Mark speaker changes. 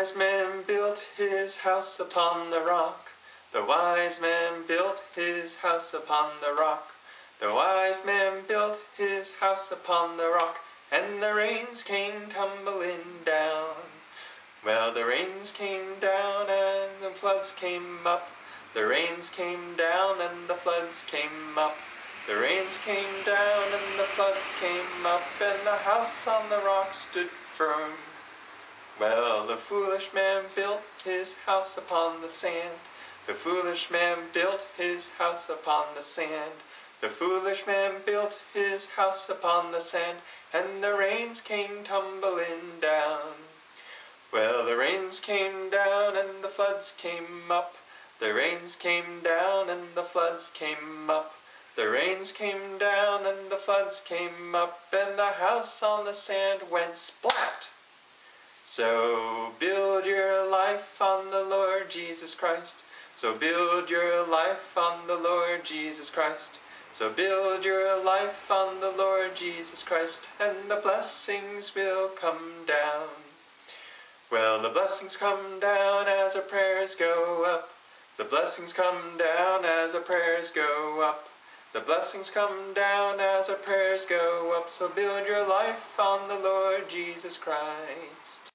Speaker 1: wise man built his house upon the rock. The wise man built his house upon the rock. The wise man built his house upon the rock, and the rains came tumbling down. Well, the rains came down and the floods came up. The rains came down and the floods came up. The rains came down and the floods came up, and the house on the rock stood firm. Well, the foolish man built his house upon the sand. The foolish man built his house upon the sand. The foolish man built his house upon the sand, and the rains came tumbling down. Well, the rains came down and the floods came up. The rains came down and the floods came up. The rains came down and the floods came up, and the house on the sand went splat. So build your life on the Lord Jesus Christ. So build your life on the Lord Jesus Christ. So build your life on the Lord Jesus Christ, and the blessings will come down. Well, the blessings come down as our prayers go up. The blessings come down as our prayers go up. The blessings come down as our prayers go up. So build your life on the Lord Jesus Christ.